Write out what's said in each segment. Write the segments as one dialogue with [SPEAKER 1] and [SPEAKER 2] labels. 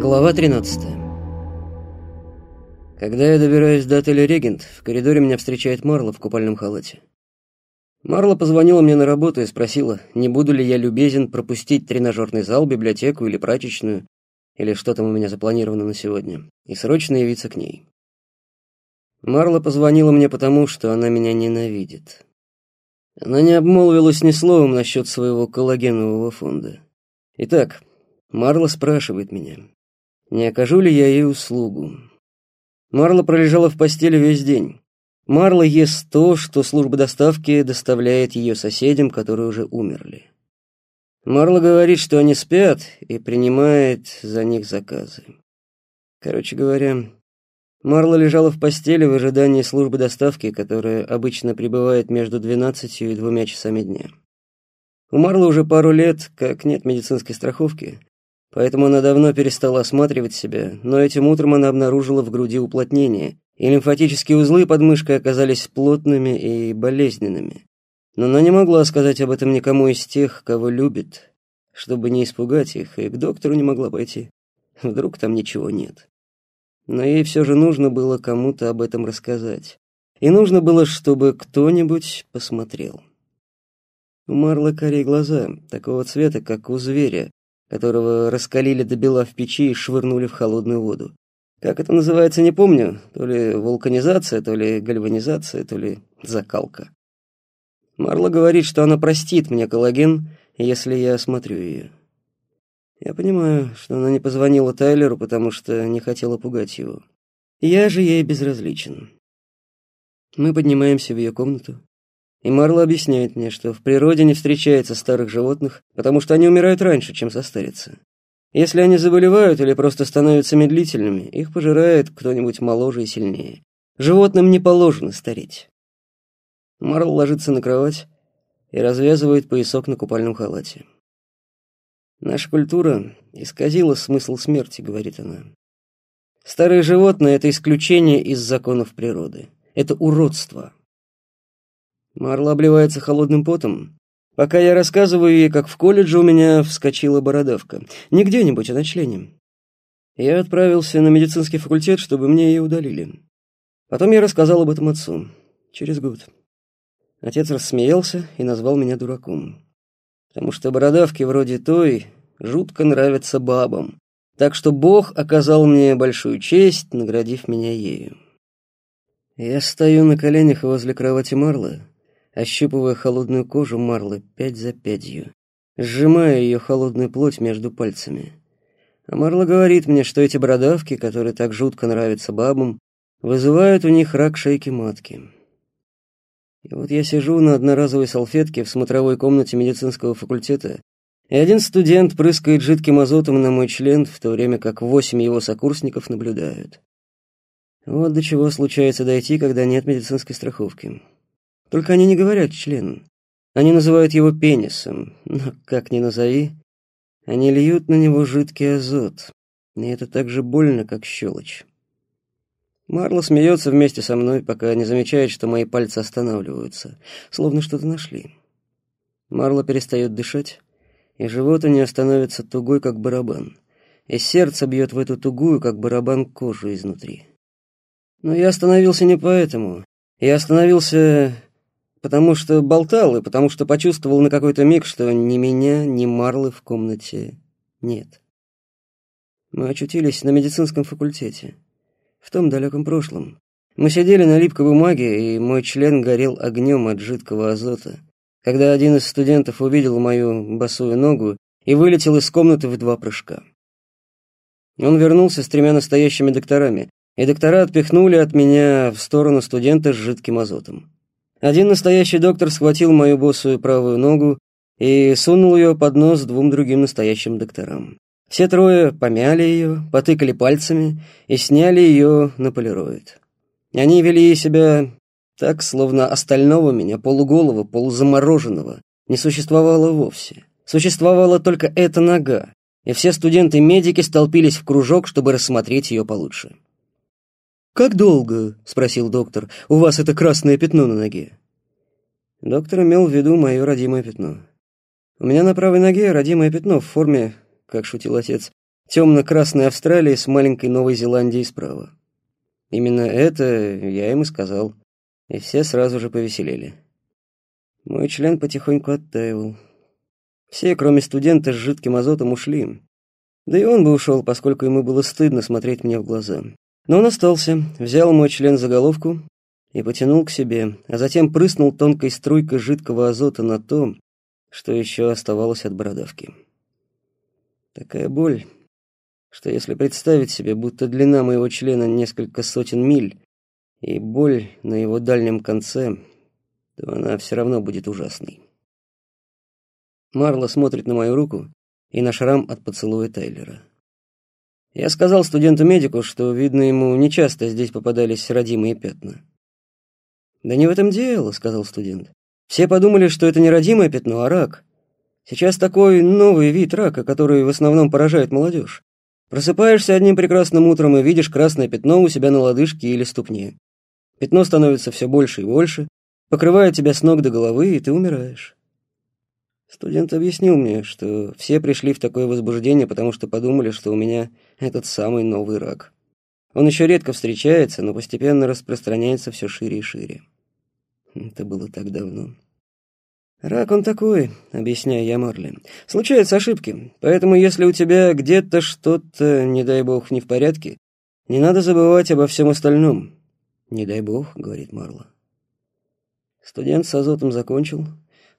[SPEAKER 1] Глава 13 Когда я добираюсь до отеля «Регент», в коридоре меня встречает Марла в купальном халате. Марла позвонила мне на работу и спросила, не буду ли я любезен пропустить тренажерный зал, библиотеку или прачечную, или что там у меня запланировано на сегодня, и срочно явиться к ней. Марла позвонила мне потому, что она меня ненавидит. Она не обмолвилась ни словом насчет своего коллагенового фонда. Итак, Марла спрашивает меня, не окажу ли я ей услугу. Марла пролежала в постели весь день. Марла ест то, что служба доставки доставляет ее соседям, которые уже умерли. Марла говорит, что они спят, и принимает за них заказы. Короче говоря, Марла лежала в постели в ожидании службы доставки, которая обычно прибывает между 12 и двумя часами дня. У Марлы уже пару лет, как нет медицинской страховки, поэтому она давно перестала осматривать себя, но этим утром она обнаружила в груди уплотнение, и лимфатические узлы под мышкой оказались плотными и болезненными. Но она не могла сказать об этом никому из тех, кого любит, чтобы не испугать их, и к доктору не могла пойти. Вдруг там ничего нет но ей все же нужно было кому-то об этом рассказать. И нужно было, чтобы кто-нибудь посмотрел. У Марлы карие глаза, такого цвета, как у зверя, которого раскалили до бела в печи и швырнули в холодную воду. Как это называется, не помню. То ли вулканизация, то ли гальванизация, то ли закалка. Марла говорит, что она простит мне коллаген, если я осмотрю ее. Я понимаю, что она не позвонила Тайлеру, потому что не хотела пугать его. Я же ей безразличен. Мы поднимаемся в ее комнату, и Марла объясняет мне, что в природе не встречается старых животных, потому что они умирают раньше, чем состарятся. Если они заболевают или просто становятся медлительными, их пожирает кто-нибудь моложе и сильнее. Животным не положено стареть. Марл ложится на кровать и развязывает поясок на купальном халате. Наша культура исказила смысл смерти, говорит она. Старые животные — это исключение из законов природы. Это уродство. Марла обливается холодным потом. Пока я рассказываю ей, как в колледже у меня вскочила бородавка. Не где-нибудь, а на члене. Я отправился на медицинский факультет, чтобы мне ее удалили. Потом я рассказал об этом отцу. Через год. Отец рассмеялся и назвал меня дураком потому что бородавки вроде той жутко нравятся бабам, так что Бог оказал мне большую честь, наградив меня ею. Я стою на коленях возле кровати Марлы, ощупывая холодную кожу Марлы пять за пятью, сжимая ее холодную плоть между пальцами. А Марла говорит мне, что эти бородавки, которые так жутко нравятся бабам, вызывают у них рак шейки матки. И вот я сижу на одноразовой салфетке в смотровой комнате медицинского факультета, и один студент прыскает жидким азотом на мой член, в то время как восемь его сокурсников наблюдают. Вот до чего случается дойти, когда нет медицинской страховки. Только они не говорят член. Они называют его пенисом, но как ни назови, они льют на него жидкий азот, и это так же больно, как щелочь. Марла смеется вместе со мной, пока не замечает, что мои пальцы останавливаются, словно что-то нашли. Марла перестает дышать, и живот у нее становится тугой, как барабан, и сердце бьет в эту тугую, как барабан, кожу изнутри. Но я остановился не поэтому. Я остановился потому что болтал, и потому что почувствовал на какой-то миг, что ни меня, ни Марлы в комнате нет. Мы очутились на медицинском факультете в том далеком прошлом. Мы сидели на липкой бумаге, и мой член горел огнем от жидкого азота. Когда один из студентов увидел мою босую ногу и вылетел из комнаты в два прыжка. Он вернулся с тремя настоящими докторами, и доктора отпихнули от меня в сторону студента с жидким азотом. Один настоящий доктор схватил мою босую правую ногу и сунул ее под нос двум другим настоящим докторам. Все трое помяли ее, потыкали пальцами и сняли ее на полироид. Они вели себя так, словно остального меня, полуголого, полузамороженного, не существовало вовсе. Существовала только эта нога, и все студенты-медики столпились в кружок, чтобы рассмотреть ее получше. «Как долго?» — спросил доктор. «У вас это красное пятно на ноге?» Доктор имел в виду мое родимое пятно. У меня на правой ноге родимое пятно в форме как шутил отец, темно-красной Австралии с маленькой Новой Зеландией справа. Именно это я им и сказал, и все сразу же повеселели. Мой член потихоньку оттаивал. Все, кроме студента с жидким азотом, ушли. Да и он бы ушел, поскольку ему было стыдно смотреть мне в глаза. Но он остался, взял мой член за головку и потянул к себе, а затем прыснул тонкой струйкой жидкого азота на то, что еще оставалось от бородавки. Такая боль, что если представить себе, будто длина моего члена несколько сотен миль, и боль на его дальнем конце, то она все равно будет ужасной. Марла смотрит на мою руку и на шрам от поцелуя Тайлера. Я сказал студенту-медику, что, видно, ему нечасто здесь попадались родимые пятна. «Да не в этом дело», — сказал студент. «Все подумали, что это не родимое пятно, а рак. Сейчас такой новый вид рака, который в основном поражает молодежь. Просыпаешься одним прекрасным утром и видишь красное пятно у себя на лодыжке или ступне. Пятно становится все больше и больше, покрывает тебя с ног до головы, и ты умираешь. Студент объяснил мне, что все пришли в такое возбуждение, потому что подумали, что у меня этот самый новый рак. Он еще редко встречается, но постепенно распространяется все шире и шире. Это было так давно. «Рак он такой», — объясняю я Марли. «Случаются ошибки, поэтому если у тебя где-то что-то, не дай бог, не в порядке, не надо забывать обо всем остальном». «Не дай бог», — говорит Марла. Студент с азотом закончил.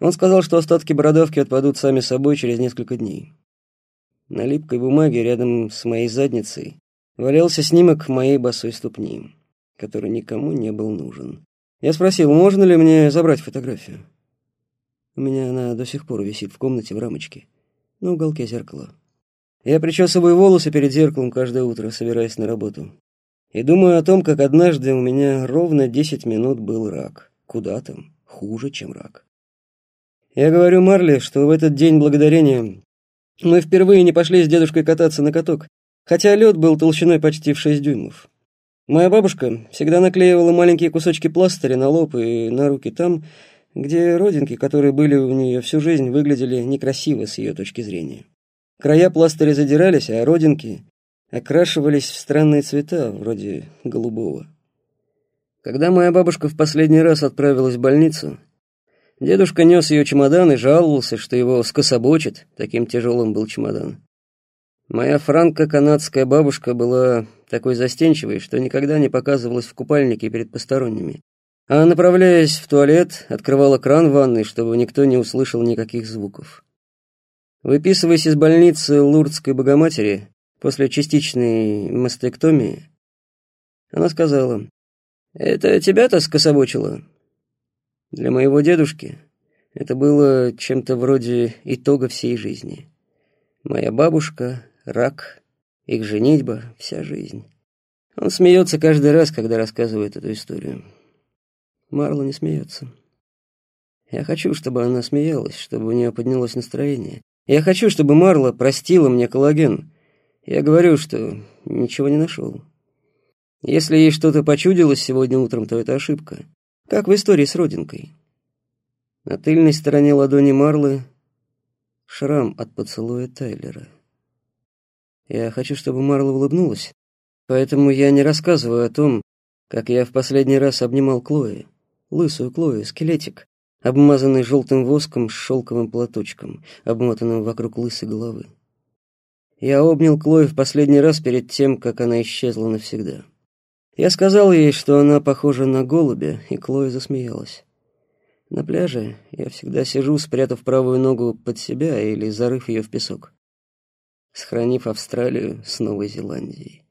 [SPEAKER 1] Он сказал, что остатки бородавки отпадут сами собой через несколько дней. На липкой бумаге рядом с моей задницей валялся снимок моей босой ступни, который никому не был нужен. Я спросил, можно ли мне забрать фотографию. У меня она до сих пор висит в комнате в рамочке, на уголке зеркала. Я причесываю волосы перед зеркалом каждое утро, собираясь на работу. И думаю о том, как однажды у меня ровно 10 минут был рак. Куда там? Хуже, чем рак. Я говорю Марли, что в этот день благодарения мы впервые не пошли с дедушкой кататься на каток, хотя лед был толщиной почти в 6 дюймов. Моя бабушка всегда наклеивала маленькие кусочки пластыря на лоб и на руки там, где родинки, которые были у нее всю жизнь, выглядели некрасиво с ее точки зрения. Края пластыря задирались, а родинки окрашивались в странные цвета, вроде голубого. Когда моя бабушка в последний раз отправилась в больницу, дедушка нес ее чемодан и жаловался, что его скособочит, таким тяжелым был чемодан. Моя франко-канадская бабушка была такой застенчивой, что никогда не показывалась в купальнике перед посторонними. А направляясь в туалет, открывала кран в ванной, чтобы никто не услышал никаких звуков. Выписываясь из больницы Лурдской Богоматери после частичной мастектомии, она сказала, «Это тебя-то скособочило?» Для моего дедушки это было чем-то вроде итога всей жизни. Моя бабушка, рак, их женитьба, вся жизнь. Он смеется каждый раз, когда рассказывает эту историю. Марла не смеется. Я хочу, чтобы она смеялась, чтобы у нее поднялось настроение. Я хочу, чтобы Марла простила мне коллаген. Я говорю, что ничего не нашел. Если ей что-то почудилось сегодня утром, то это ошибка. Как в истории с родинкой. На тыльной стороне ладони Марлы шрам от поцелуя Тайлера. Я хочу, чтобы Марла улыбнулась, поэтому я не рассказываю о том, как я в последний раз обнимал Клои лысую Клою, скелетик, обмазанный желтым воском с шелковым платочком, обмотанным вокруг лысой головы. Я обнял Клою в последний раз перед тем, как она исчезла навсегда. Я сказал ей, что она похожа на голубя, и Клоя засмеялась. На пляже я всегда сижу, спрятав правую ногу под себя или зарыв ее в песок, сохранив Австралию с Новой Зеландией.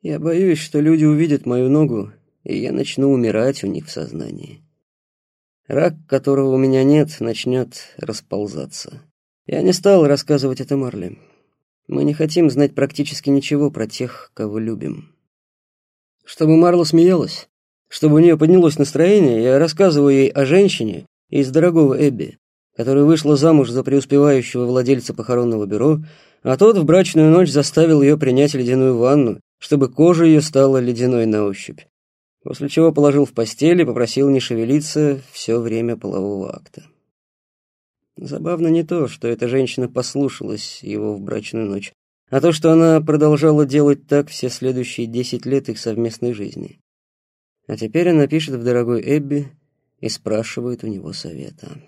[SPEAKER 1] Я боюсь, что люди увидят мою ногу и я начну умирать у них в сознании. Рак, которого у меня нет, начнет расползаться. Я не стал рассказывать это Марли. Мы не хотим знать практически ничего про тех, кого любим. Чтобы Марла смеялась, чтобы у нее поднялось настроение, я рассказываю ей о женщине из дорогого Эбби, которая вышла замуж за преуспевающего владельца похоронного бюро, а тот в брачную ночь заставил ее принять ледяную ванну, чтобы кожа ее стала ледяной на ощупь после чего положил в постель и попросил не шевелиться все время полового акта. Забавно не то, что эта женщина послушалась его в брачную ночь, а то, что она продолжала делать так все следующие десять лет их совместной жизни. А теперь она пишет в дорогой Эбби и спрашивает у него совета.